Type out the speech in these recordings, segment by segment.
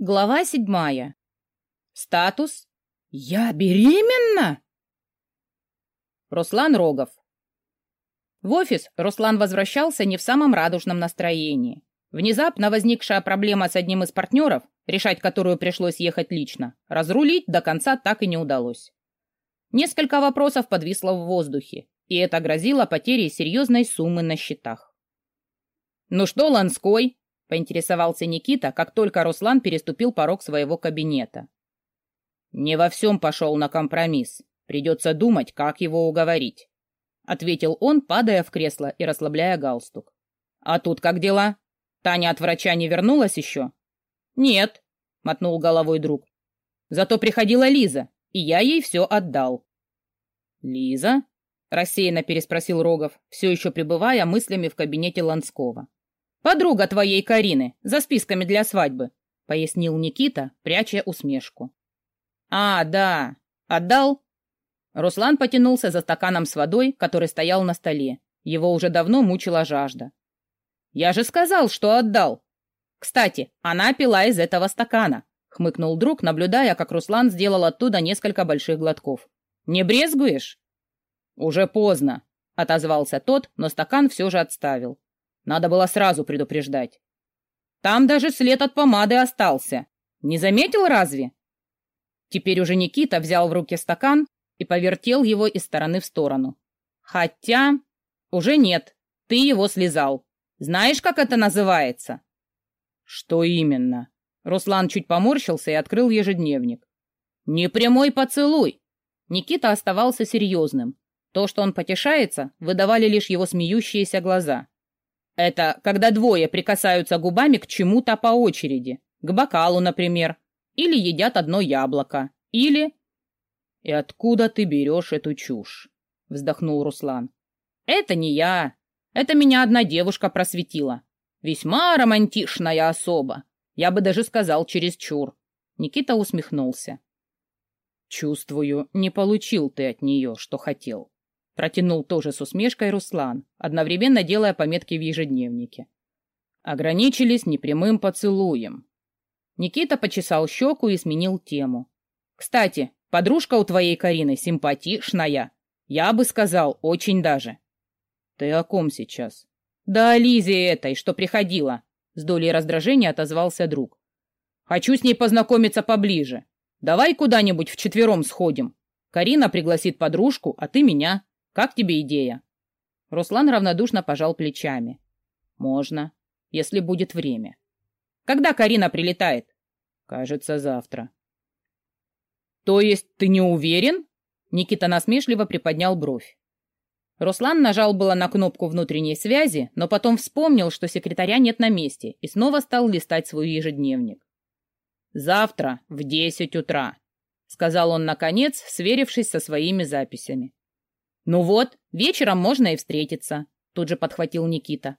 Глава седьмая. Статус «Я беременна?» Руслан Рогов. В офис Руслан возвращался не в самом радужном настроении. Внезапно возникшая проблема с одним из партнеров, решать которую пришлось ехать лично, разрулить до конца так и не удалось. Несколько вопросов подвисло в воздухе, и это грозило потерей серьезной суммы на счетах. «Ну что, Ланской?» Поинтересовался Никита, как только Руслан переступил порог своего кабинета. «Не во всем пошел на компромисс. Придется думать, как его уговорить», — ответил он, падая в кресло и расслабляя галстук. «А тут как дела? Таня от врача не вернулась еще?» «Нет», — мотнул головой друг. «Зато приходила Лиза, и я ей все отдал». «Лиза?» — рассеянно переспросил Рогов, все еще пребывая мыслями в кабинете Ланского. «Подруга твоей Карины, за списками для свадьбы», — пояснил Никита, пряча усмешку. «А, да. Отдал?» Руслан потянулся за стаканом с водой, который стоял на столе. Его уже давно мучила жажда. «Я же сказал, что отдал!» «Кстати, она пила из этого стакана», — хмыкнул друг, наблюдая, как Руслан сделал оттуда несколько больших глотков. «Не брезгуешь?» «Уже поздно», — отозвался тот, но стакан все же отставил. Надо было сразу предупреждать. Там даже след от помады остался. Не заметил разве? Теперь уже Никита взял в руки стакан и повертел его из стороны в сторону. Хотя... Уже нет. Ты его слезал. Знаешь, как это называется? Что именно? Руслан чуть поморщился и открыл ежедневник. Непрямой поцелуй. Никита оставался серьезным. То, что он потешается, выдавали лишь его смеющиеся глаза. Это когда двое прикасаются губами к чему-то по очереди. К бокалу, например. Или едят одно яблоко. Или... «И откуда ты берешь эту чушь?» — вздохнул Руслан. «Это не я. Это меня одна девушка просветила. Весьма романтичная особа. Я бы даже сказал чересчур». Никита усмехнулся. «Чувствую, не получил ты от нее, что хотел». Протянул тоже с усмешкой Руслан, одновременно делая пометки в ежедневнике. Ограничились непрямым поцелуем. Никита почесал щеку и сменил тему. «Кстати, подружка у твоей Карины симпатичная. Я бы сказал, очень даже». «Ты о ком сейчас?» «Да о Лизе этой, что приходила», — с долей раздражения отозвался друг. «Хочу с ней познакомиться поближе. Давай куда-нибудь вчетвером сходим. Карина пригласит подружку, а ты меня». Как тебе идея?» Руслан равнодушно пожал плечами. «Можно, если будет время». «Когда Карина прилетает?» «Кажется, завтра». «То есть ты не уверен?» Никита насмешливо приподнял бровь. Руслан нажал было на кнопку внутренней связи, но потом вспомнил, что секретаря нет на месте, и снова стал листать свой ежедневник. «Завтра в десять утра», — сказал он наконец, сверившись со своими записями. «Ну вот, вечером можно и встретиться», — тут же подхватил Никита.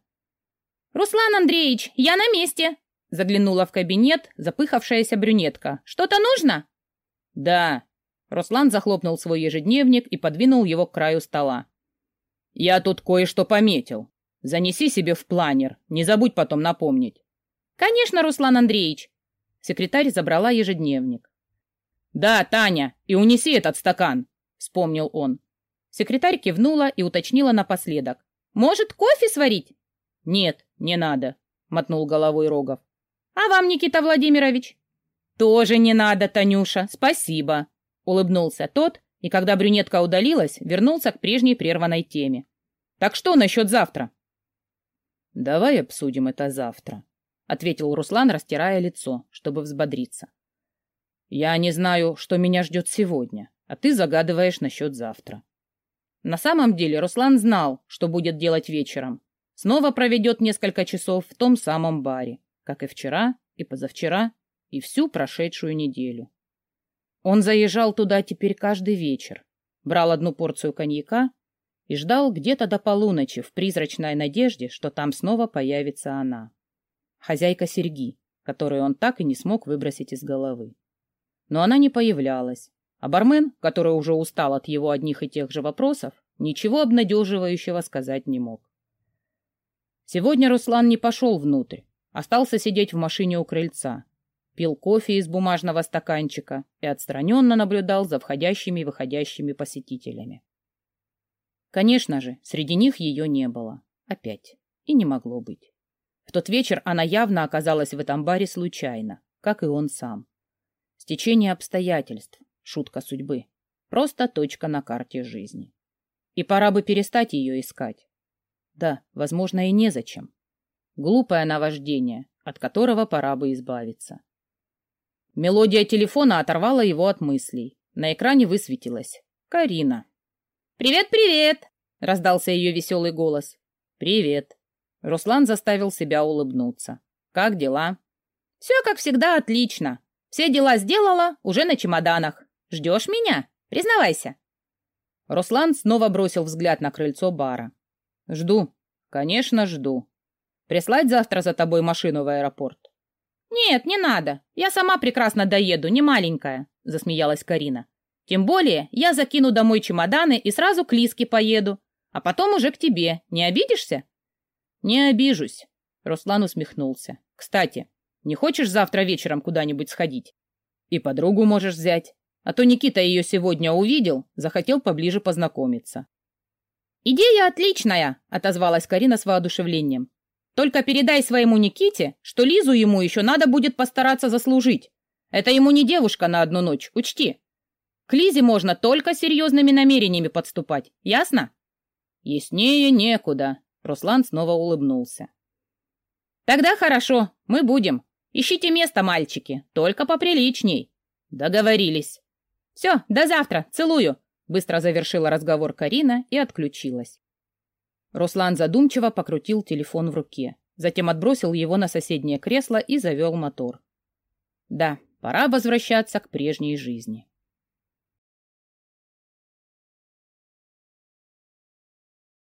«Руслан Андреевич, я на месте!» Заглянула в кабинет запыхавшаяся брюнетка. «Что-то нужно?» «Да». Руслан захлопнул свой ежедневник и подвинул его к краю стола. «Я тут кое-что пометил. Занеси себе в планер, не забудь потом напомнить». «Конечно, Руслан Андреевич!» Секретарь забрала ежедневник. «Да, Таня, и унеси этот стакан», — вспомнил он. Секретарь кивнула и уточнила напоследок. «Может, кофе сварить?» «Нет, не надо», — мотнул головой Рогов. «А вам, Никита Владимирович?» «Тоже не надо, Танюша, спасибо», — улыбнулся тот, и когда брюнетка удалилась, вернулся к прежней прерванной теме. «Так что насчет завтра?» «Давай обсудим это завтра», — ответил Руслан, растирая лицо, чтобы взбодриться. «Я не знаю, что меня ждет сегодня, а ты загадываешь насчет завтра. На самом деле Руслан знал, что будет делать вечером. Снова проведет несколько часов в том самом баре, как и вчера, и позавчера, и всю прошедшую неделю. Он заезжал туда теперь каждый вечер, брал одну порцию коньяка и ждал где-то до полуночи в призрачной надежде, что там снова появится она. Хозяйка серьги, которую он так и не смог выбросить из головы. Но она не появлялась, а бармен, который уже устал от его одних и тех же вопросов, ничего обнадеживающего сказать не мог. Сегодня Руслан не пошел внутрь, остался сидеть в машине у крыльца. пил кофе из бумажного стаканчика и отстраненно наблюдал за входящими и выходящими посетителями. Конечно же, среди них ее не было. Опять. И не могло быть. В тот вечер она явно оказалась в этом баре случайно, как и он сам. Стечение обстоятельств, шутка судьбы. Просто точка на карте жизни. И пора бы перестать ее искать. Да, возможно, и незачем. Глупое наваждение, от которого пора бы избавиться. Мелодия телефона оторвала его от мыслей. На экране высветилась. Карина. «Привет-привет!» — раздался ее веселый голос. «Привет!» Руслан заставил себя улыбнуться. «Как дела?» «Все, как всегда, отлично. Все дела сделала, уже на чемоданах. Ждешь меня? Признавайся». Руслан снова бросил взгляд на крыльцо бара. «Жду. Конечно, жду. Прислать завтра за тобой машину в аэропорт?» «Нет, не надо. Я сама прекрасно доеду, не маленькая», — засмеялась Карина. «Тем более я закину домой чемоданы и сразу к Лиске поеду, а потом уже к тебе. Не обидишься?» «Не обижусь», — Руслан усмехнулся. «Кстати, не хочешь завтра вечером куда-нибудь сходить? И подругу можешь взять. А то Никита ее сегодня увидел, захотел поближе познакомиться». «Идея отличная», — отозвалась Карина с воодушевлением. «Только передай своему Никите, что Лизу ему еще надо будет постараться заслужить. Это ему не девушка на одну ночь, учти. К Лизе можно только серьезными намерениями подступать, ясно?» «Яснее некуда», Руслан снова улыбнулся. «Тогда хорошо, мы будем. Ищите место, мальчики, только поприличней». «Договорились». «Все, до завтра, целую», — быстро завершила разговор Карина и отключилась. Руслан задумчиво покрутил телефон в руке, затем отбросил его на соседнее кресло и завел мотор. Да, пора возвращаться к прежней жизни.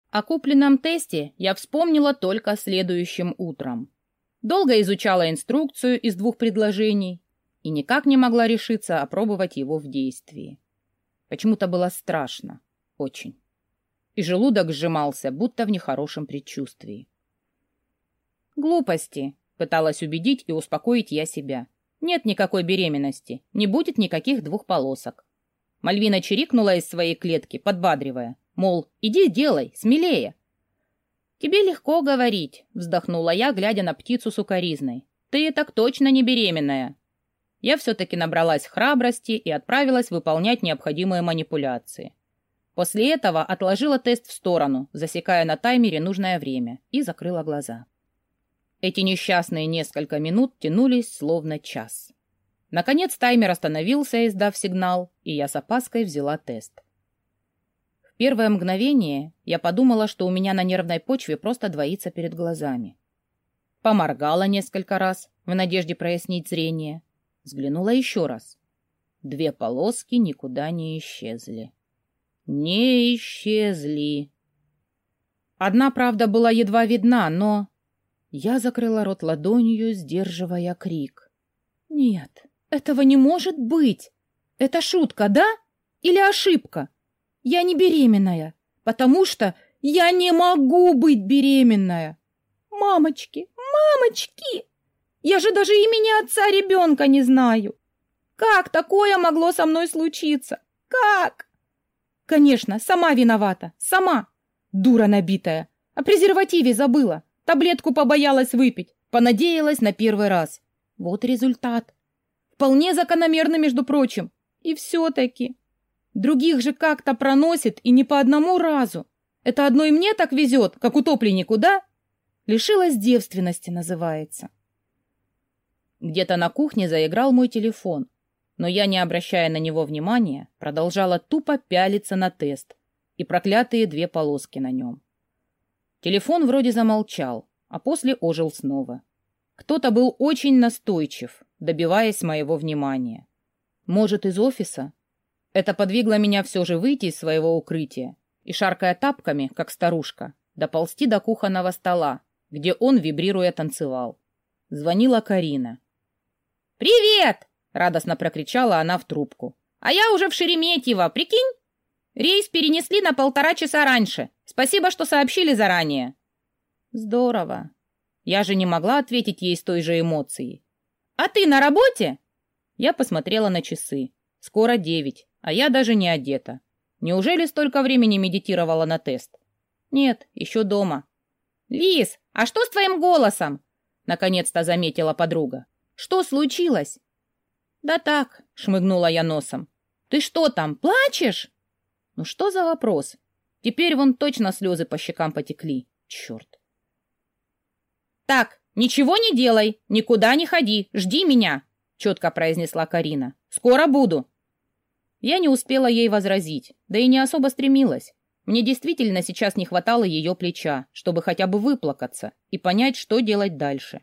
О купленном тесте я вспомнила только следующим утром. Долго изучала инструкцию из двух предложений и никак не могла решиться опробовать его в действии. Почему-то было страшно. Очень. И желудок сжимался, будто в нехорошем предчувствии. «Глупости», — пыталась убедить и успокоить я себя. «Нет никакой беременности, не будет никаких двух полосок». Мальвина чирикнула из своей клетки, подбадривая. Мол, иди делай, смелее. «Тебе легко говорить», — вздохнула я, глядя на птицу сукоризной. «Ты так точно не беременная». Я все-таки набралась храбрости и отправилась выполнять необходимые манипуляции. После этого отложила тест в сторону, засекая на таймере нужное время, и закрыла глаза. Эти несчастные несколько минут тянулись словно час. Наконец таймер остановился, издав сигнал, и я с опаской взяла тест первое мгновение я подумала, что у меня на нервной почве просто двоится перед глазами. Поморгала несколько раз, в надежде прояснить зрение. Взглянула еще раз. Две полоски никуда не исчезли. Не исчезли. Одна, правда, была едва видна, но... Я закрыла рот ладонью, сдерживая крик. «Нет, этого не может быть! Это шутка, да? Или ошибка?» Я не беременная, потому что я не могу быть беременная. Мамочки, мамочки! Я же даже имени отца ребенка не знаю. Как такое могло со мной случиться? Как? Конечно, сама виновата, сама. Дура набитая. О презервативе забыла. Таблетку побоялась выпить. Понадеялась на первый раз. Вот результат. Вполне закономерно, между прочим. И все-таки... Других же как-то проносит и не по одному разу. Это одной мне так везет, как утопленнику, да? Лишилась девственности, называется. Где-то на кухне заиграл мой телефон, но я, не обращая на него внимания, продолжала тупо пялиться на тест и проклятые две полоски на нем. Телефон вроде замолчал, а после ожил снова. Кто-то был очень настойчив, добиваясь моего внимания. Может, из офиса? Это подвигло меня все же выйти из своего укрытия и, шаркая тапками, как старушка, доползти до кухонного стола, где он, вибрируя, танцевал. Звонила Карина. «Привет!» — радостно прокричала она в трубку. «А я уже в Шереметьево, прикинь? Рейс перенесли на полтора часа раньше. Спасибо, что сообщили заранее». «Здорово. Я же не могла ответить ей с той же эмоцией. А ты на работе?» Я посмотрела на часы. Скоро девять, а я даже не одета. Неужели столько времени медитировала на тест? Нет, еще дома. «Лис, а что с твоим голосом?» Наконец-то заметила подруга. «Что случилось?» «Да так», — шмыгнула я носом. «Ты что там, плачешь?» «Ну что за вопрос? Теперь вон точно слезы по щекам потекли. Черт!» «Так, ничего не делай, никуда не ходи, жди меня!» четко произнесла Карина. «Скоро буду!» Я не успела ей возразить, да и не особо стремилась. Мне действительно сейчас не хватало ее плеча, чтобы хотя бы выплакаться и понять, что делать дальше.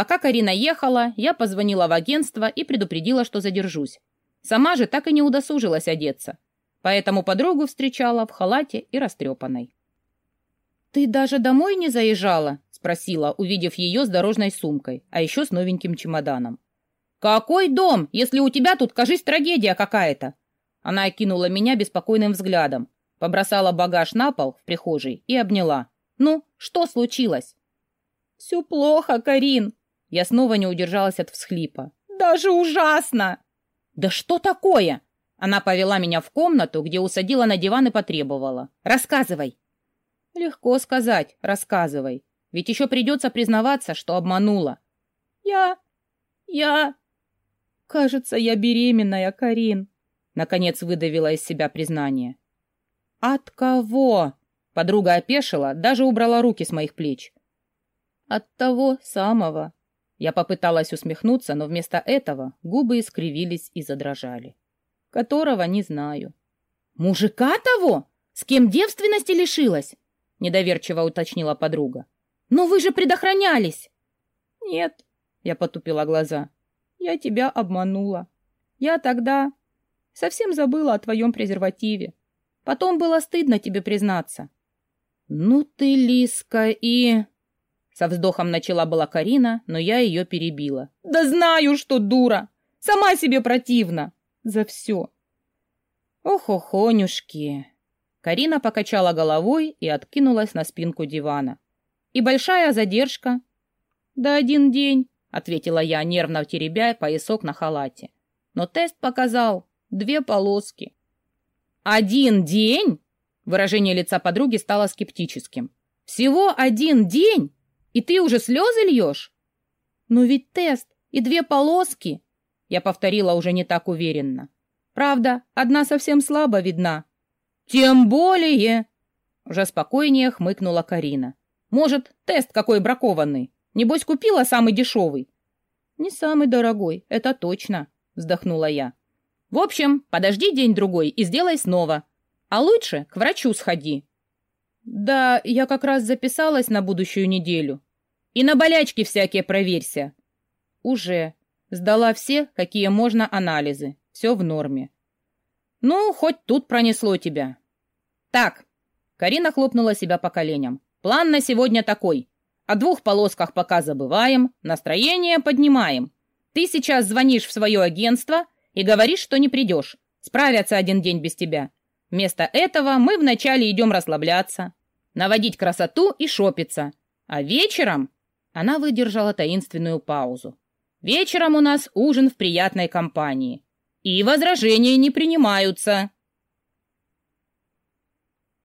Пока Карина ехала, я позвонила в агентство и предупредила, что задержусь. Сама же так и не удосужилась одеться, поэтому подругу встречала в халате и растрепанной. «Ты даже домой не заезжала?» — спросила, увидев ее с дорожной сумкой, а еще с новеньким чемоданом. «Какой дом, если у тебя тут, кажись, трагедия какая-то?» Она окинула меня беспокойным взглядом, побросала багаж на пол в прихожей и обняла. «Ну, что случилось?» «Все плохо, Карин!» Я снова не удержалась от всхлипа. «Даже ужасно!» «Да что такое?» Она повела меня в комнату, где усадила на диван и потребовала. «Рассказывай!» «Легко сказать, рассказывай. Ведь еще придется признаваться, что обманула». «Я... я...» «Кажется, я беременная, Карин», — наконец выдавила из себя признание. «От кого?» — подруга опешила, даже убрала руки с моих плеч. «От того самого». Я попыталась усмехнуться, но вместо этого губы искривились и задрожали. «Которого не знаю». «Мужика того? С кем девственности лишилась?» — недоверчиво уточнила подруга. «Но вы же предохранялись!» «Нет», — я потупила глаза. Я тебя обманула. Я тогда совсем забыла о твоем презервативе. Потом было стыдно тебе признаться. Ну ты, Лиска, и... Со вздохом начала была Карина, но я ее перебила. Да знаю, что дура! Сама себе противна! За все! Ох-охонюшки! Карина покачала головой и откинулась на спинку дивана. И большая задержка? Да один день. — ответила я, нервно теребя поясок на халате. Но тест показал две полоски. «Один день?» Выражение лица подруги стало скептическим. «Всего один день? И ты уже слезы льешь?» «Ну ведь тест и две полоски!» Я повторила уже не так уверенно. «Правда, одна совсем слабо видна». «Тем более!» Уже спокойнее хмыкнула Карина. «Может, тест какой бракованный?» Небось, купила самый дешевый?» «Не самый дорогой, это точно», — вздохнула я. «В общем, подожди день-другой и сделай снова. А лучше к врачу сходи». «Да, я как раз записалась на будущую неделю. И на болячки всякие проверься». «Уже. Сдала все, какие можно анализы. Все в норме». «Ну, хоть тут пронесло тебя». «Так». Карина хлопнула себя по коленям. «План на сегодня такой. О двух полосках пока забываем, настроение поднимаем. Ты сейчас звонишь в свое агентство и говоришь, что не придешь. Справятся один день без тебя. Вместо этого мы вначале идем расслабляться, наводить красоту и шопиться. А вечером... Она выдержала таинственную паузу. Вечером у нас ужин в приятной компании. И возражения не принимаются.